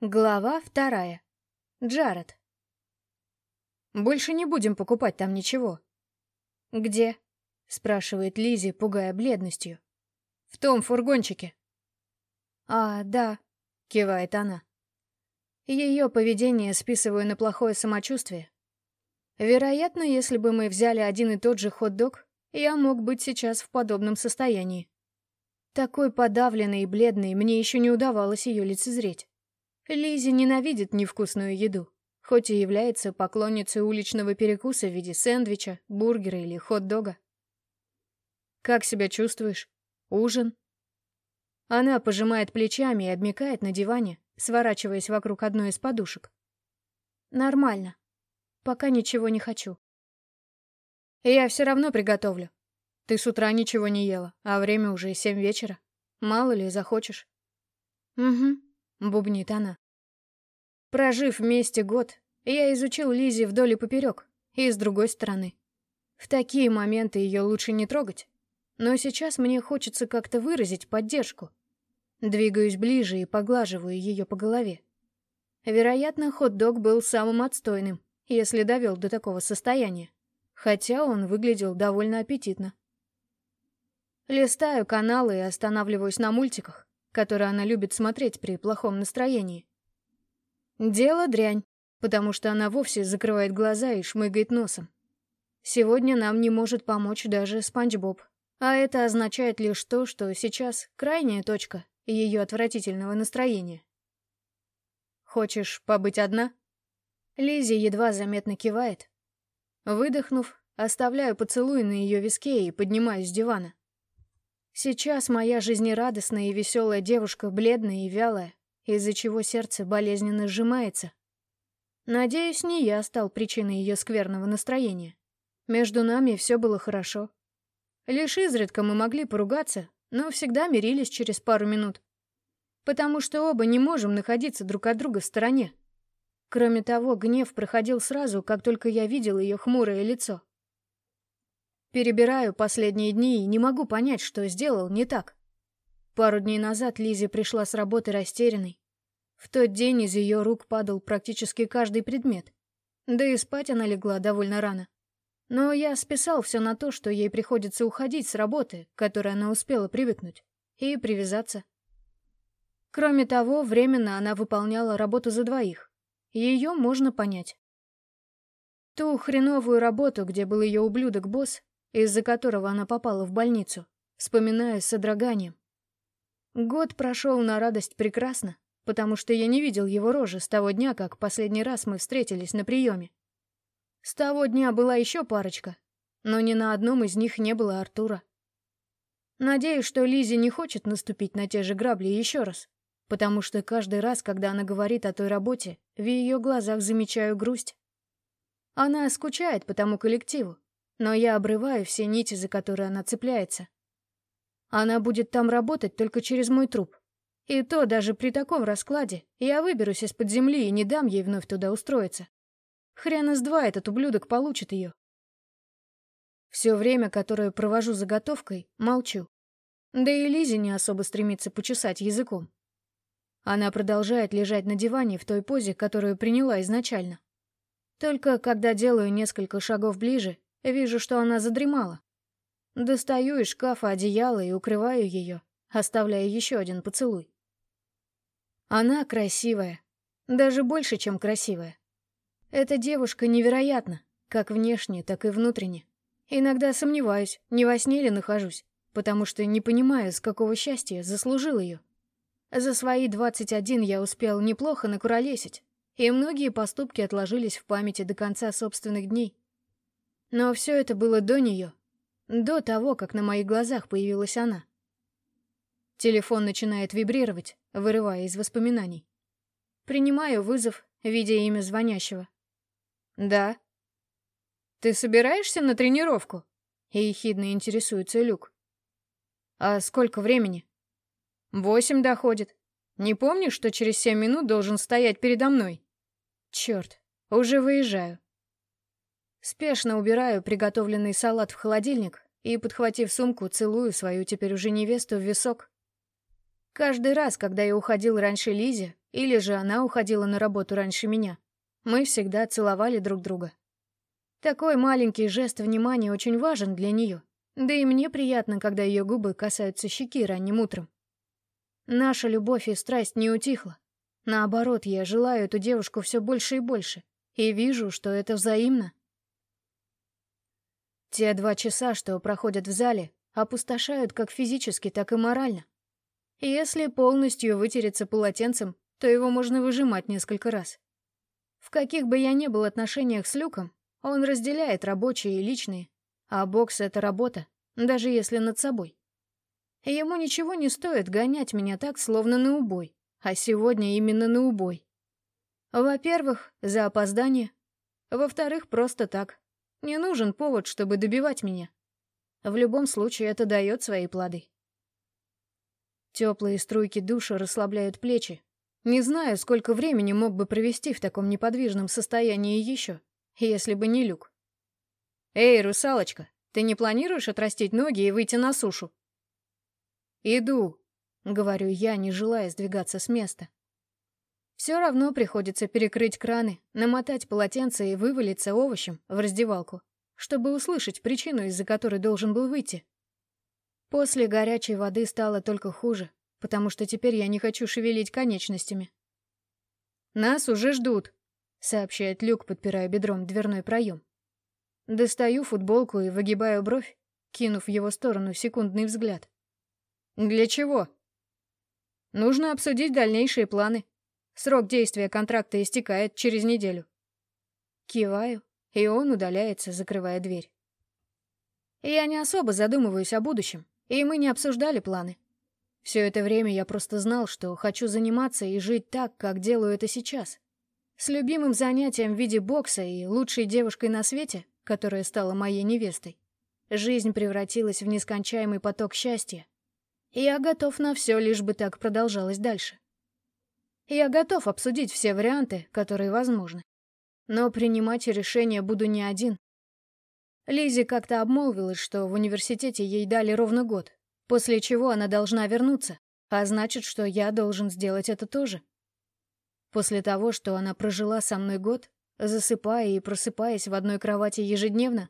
Глава вторая. Джаред. «Больше не будем покупать там ничего». «Где?» — спрашивает Лизи, пугая бледностью. «В том фургончике». «А, да», — кивает она. Ее поведение списываю на плохое самочувствие. Вероятно, если бы мы взяли один и тот же хот-дог, я мог быть сейчас в подобном состоянии. Такой подавленной и бледной мне еще не удавалось ее лицезреть. Лизи ненавидит невкусную еду, хоть и является поклонницей уличного перекуса в виде сэндвича, бургера или хот-дога. «Как себя чувствуешь? Ужин?» Она пожимает плечами и обмикает на диване, сворачиваясь вокруг одной из подушек. «Нормально. Пока ничего не хочу». «Я все равно приготовлю. Ты с утра ничего не ела, а время уже семь вечера. Мало ли, захочешь». «Угу», — бубнит она. Прожив вместе год, я изучил Лизи вдоль и поперек, и с другой стороны. В такие моменты ее лучше не трогать. Но сейчас мне хочется как-то выразить поддержку. Двигаюсь ближе и поглаживаю ее по голове. Вероятно, хот-дог был самым отстойным, если довел до такого состояния. Хотя он выглядел довольно аппетитно. Листаю каналы и останавливаюсь на мультиках который она любит смотреть при плохом настроении. Дело дрянь, потому что она вовсе закрывает глаза и шмыгает носом. Сегодня нам не может помочь даже Спанч Боб. А это означает лишь то, что сейчас крайняя точка ее отвратительного настроения. «Хочешь побыть одна?» Лизи едва заметно кивает. Выдохнув, оставляю поцелуй на ее виске и поднимаюсь с дивана. Сейчас моя жизнерадостная и веселая девушка бледная и вялая, из-за чего сердце болезненно сжимается. Надеюсь, не я стал причиной ее скверного настроения. Между нами все было хорошо. Лишь изредка мы могли поругаться, но всегда мирились через пару минут. Потому что оба не можем находиться друг от друга в стороне. Кроме того, гнев проходил сразу, как только я видел ее хмурое лицо. Перебираю последние дни и не могу понять, что сделал не так. Пару дней назад Лизи пришла с работы растерянной. В тот день из ее рук падал практически каждый предмет. Да и спать она легла довольно рано. Но я списал все на то, что ей приходится уходить с работы, к которой она успела привыкнуть, и привязаться. Кроме того, временно она выполняла работу за двоих. Ее можно понять. Ту хреновую работу, где был ее ублюдок-босс, из-за которого она попала в больницу, вспоминая с содроганием. Год прошел на радость прекрасно, потому что я не видел его рожи с того дня, как последний раз мы встретились на приеме. С того дня была еще парочка, но ни на одном из них не было Артура. Надеюсь, что Лизи не хочет наступить на те же грабли еще раз, потому что каждый раз, когда она говорит о той работе, в ее глазах замечаю грусть. Она скучает по тому коллективу, но я обрываю все нити, за которые она цепляется. Она будет там работать только через мой труп. И то даже при таком раскладе я выберусь из-под земли и не дам ей вновь туда устроиться. Хрен из два этот ублюдок получит ее. Все время, которое провожу заготовкой, молчу. Да и Лизе не особо стремится почесать языком. Она продолжает лежать на диване в той позе, которую приняла изначально. Только когда делаю несколько шагов ближе, Вижу, что она задремала. Достаю из шкафа одеяло и укрываю ее, оставляя еще один поцелуй. Она красивая. Даже больше, чем красивая. Эта девушка невероятна, как внешне, так и внутренне. Иногда сомневаюсь, не во сне ли нахожусь, потому что не понимаю, с какого счастья заслужил ее. За свои 21 я успел неплохо накуролесить, и многие поступки отложились в памяти до конца собственных дней. Но все это было до нее, до того, как на моих глазах появилась она. Телефон начинает вибрировать, вырывая из воспоминаний. Принимаю вызов, видя имя звонящего. «Да». «Ты собираешься на тренировку?» Ехидно интересуется Люк. «А сколько времени?» «Восемь доходит. Не помнишь, что через семь минут должен стоять передо мной?» «Черт, уже выезжаю. Спешно убираю приготовленный салат в холодильник и, подхватив сумку, целую свою теперь уже невесту в висок. Каждый раз, когда я уходил раньше Лизе, Или же она уходила на работу раньше меня. Мы всегда целовали друг друга. Такой маленький жест внимания очень важен для нее. Да и мне приятно, когда ее губы касаются щеки ранним утром. Наша любовь и страсть не утихла. Наоборот, я желаю эту девушку все больше и больше. И вижу, что это взаимно. Те два часа, что проходят в зале, опустошают как физически, так и морально. Если полностью вытереться полотенцем, то его можно выжимать несколько раз. В каких бы я ни был отношениях с Люком, он разделяет рабочие и личные, а бокс — это работа, даже если над собой. Ему ничего не стоит гонять меня так, словно на убой, а сегодня именно на убой. Во-первых, за опоздание. Во-вторых, просто так. Не нужен повод, чтобы добивать меня. В любом случае, это дает свои плоды. Теплые струйки душа расслабляют плечи. Не знаю, сколько времени мог бы провести в таком неподвижном состоянии еще, если бы не люк. «Эй, русалочка, ты не планируешь отрастить ноги и выйти на сушу?» «Иду», — говорю я, не желая сдвигаться с места. Все равно приходится перекрыть краны, намотать полотенце и вывалиться овощем в раздевалку, чтобы услышать причину, из-за которой должен был выйти. После горячей воды стало только хуже, потому что теперь я не хочу шевелить конечностями. «Нас уже ждут», — сообщает Люк, подпирая бедром дверной проем. Достаю футболку и выгибаю бровь, кинув в его сторону секундный взгляд. «Для чего?» «Нужно обсудить дальнейшие планы», Срок действия контракта истекает через неделю. Киваю, и он удаляется, закрывая дверь. Я не особо задумываюсь о будущем, и мы не обсуждали планы. Все это время я просто знал, что хочу заниматься и жить так, как делаю это сейчас. С любимым занятием в виде бокса и лучшей девушкой на свете, которая стала моей невестой. Жизнь превратилась в нескончаемый поток счастья. И я готов на все, лишь бы так продолжалось дальше. Я готов обсудить все варианты, которые возможны. Но принимать решение буду не один. Лизи как-то обмолвилась, что в университете ей дали ровно год, после чего она должна вернуться, а значит, что я должен сделать это тоже. После того, что она прожила со мной год, засыпая и просыпаясь в одной кровати ежедневно,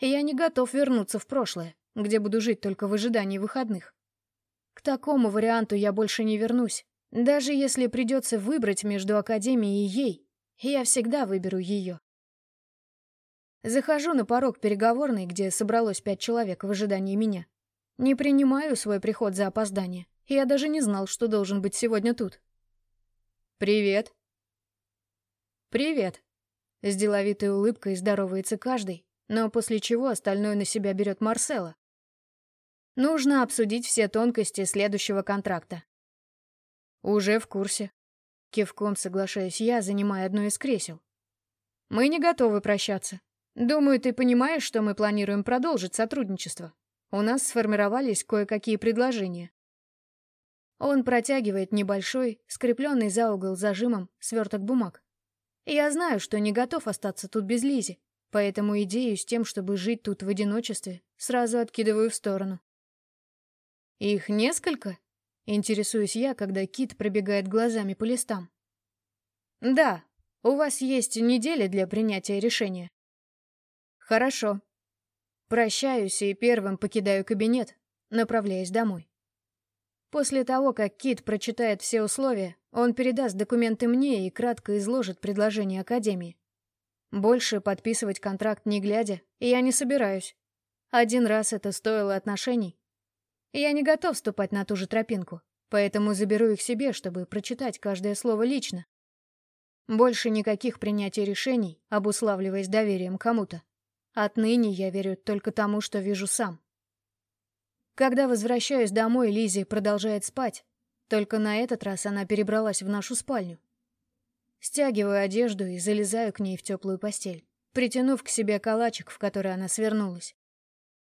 я не готов вернуться в прошлое, где буду жить только в ожидании выходных. К такому варианту я больше не вернусь, даже если придется выбрать между Академией и ей, я всегда выберу ее. Захожу на порог переговорной, где собралось пять человек в ожидании меня. Не принимаю свой приход за опоздание. Я даже не знал, что должен быть сегодня тут. «Привет». «Привет». С деловитой улыбкой здоровается каждый, но после чего остальное на себя берет Марсела. Нужно обсудить все тонкости следующего контракта. «Уже в курсе». Кивком соглашаюсь я, занимая одно из кресел. «Мы не готовы прощаться. Думаю, ты понимаешь, что мы планируем продолжить сотрудничество. У нас сформировались кое-какие предложения». Он протягивает небольшой, скрепленный за угол зажимом, сверток бумаг. Я знаю, что не готов остаться тут без Лизи, поэтому идею с тем, чтобы жить тут в одиночестве, сразу откидываю в сторону. «Их несколько?» Интересуюсь я, когда Кит пробегает глазами по листам. «Да, у вас есть неделя для принятия решения». «Хорошо». Прощаюсь и первым покидаю кабинет, направляясь домой. После того, как Кит прочитает все условия, он передаст документы мне и кратко изложит предложение Академии. Больше подписывать контракт не глядя, я не собираюсь. Один раз это стоило отношений, я не готов ступать на ту же тропинку, поэтому заберу их себе, чтобы прочитать каждое слово лично. Больше никаких принятий решений, обуславливаясь доверием кому-то. Отныне я верю только тому, что вижу сам. Когда возвращаюсь домой, Лизи продолжает спать. Только на этот раз она перебралась в нашу спальню. Стягиваю одежду и залезаю к ней в теплую постель, притянув к себе калачик, в который она свернулась.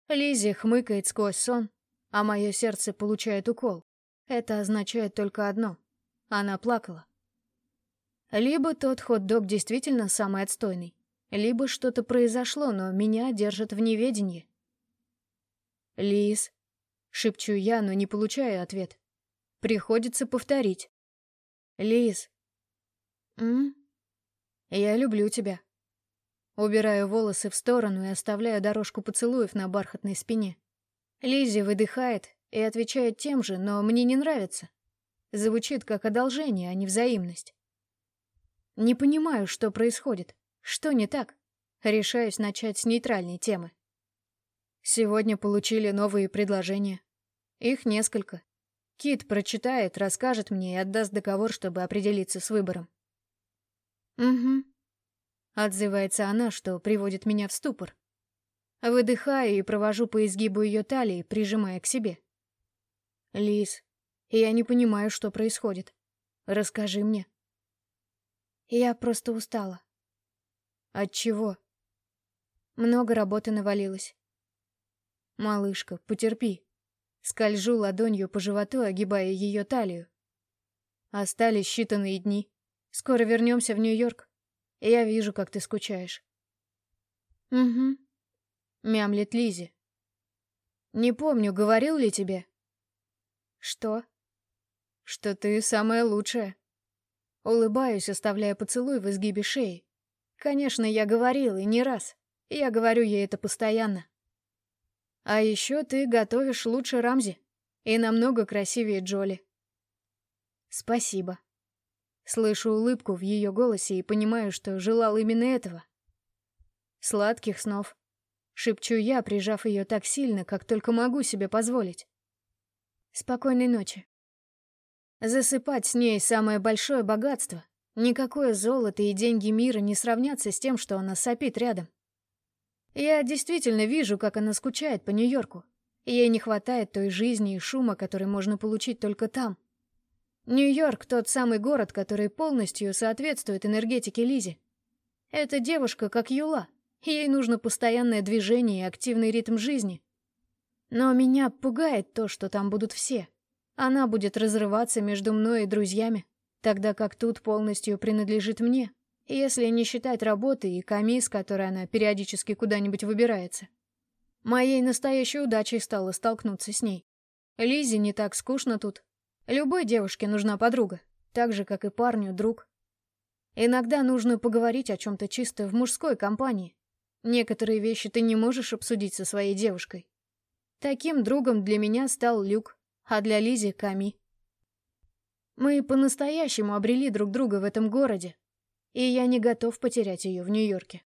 Лизи хмыкает сквозь сон, а мое сердце получает укол. Это означает только одно. Она плакала. Либо тот хот-дог действительно самый отстойный, либо что-то произошло, но меня держат в неведении. «Лиз», — шепчу я, но не получаю ответ. Приходится повторить. Лиз. М? Я люблю тебя. Убираю волосы в сторону и оставляю дорожку поцелуев на бархатной спине. Лизи выдыхает и отвечает тем же, но мне не нравится. Звучит как одолжение, а не взаимность. Не понимаю, что происходит. Что не так? Решаюсь начать с нейтральной темы. Сегодня получили новые предложения. Их несколько. Кит прочитает, расскажет мне и отдаст договор, чтобы определиться с выбором. «Угу», — отзывается она, что приводит меня в ступор. Выдыхаю и провожу по изгибу ее талии, прижимая к себе. «Лис, я не понимаю, что происходит. Расскажи мне». Я просто устала. От чего? Много работы навалилось. Малышка, потерпи. Скольжу ладонью по животу, огибая ее талию. Остались считанные дни. Скоро вернемся в Нью-Йорк. Я вижу, как ты скучаешь. Угу. Мямлет Лизи. Не помню, говорил ли тебе? Что? Что ты самая лучшая. Улыбаюсь, оставляя поцелуй в изгибе шеи. Конечно, я говорил, и не раз. Я говорю ей это постоянно. А еще ты готовишь лучше Рамзи. И намного красивее Джоли. Спасибо. Слышу улыбку в ее голосе и понимаю, что желал именно этого. Сладких снов. Шепчу я, прижав ее так сильно, как только могу себе позволить. Спокойной ночи. Засыпать с ней самое большое богатство. Никакое золото и деньги мира не сравнятся с тем, что она сопит рядом. Я действительно вижу, как она скучает по Нью-Йорку. Ей не хватает той жизни и шума, который можно получить только там. Нью-Йорк — тот самый город, который полностью соответствует энергетике Лизи. Эта девушка как Юла. Ей нужно постоянное движение и активный ритм жизни. Но меня пугает то, что там будут все. Она будет разрываться между мной и друзьями, тогда как тут полностью принадлежит мне если не считать работы и комисс, которой она периодически куда-нибудь выбирается. Моей настоящей удачей стало столкнуться с ней. Лизе не так скучно тут. Любой девушке нужна подруга, так же, как и парню друг. Иногда нужно поговорить о чем-то чисто в мужской компании. Некоторые вещи ты не можешь обсудить со своей девушкой. Таким другом для меня стал Люк, а для Лизи — Ками. Мы по-настоящему обрели друг друга в этом городе, и я не готов потерять ее в Нью-Йорке.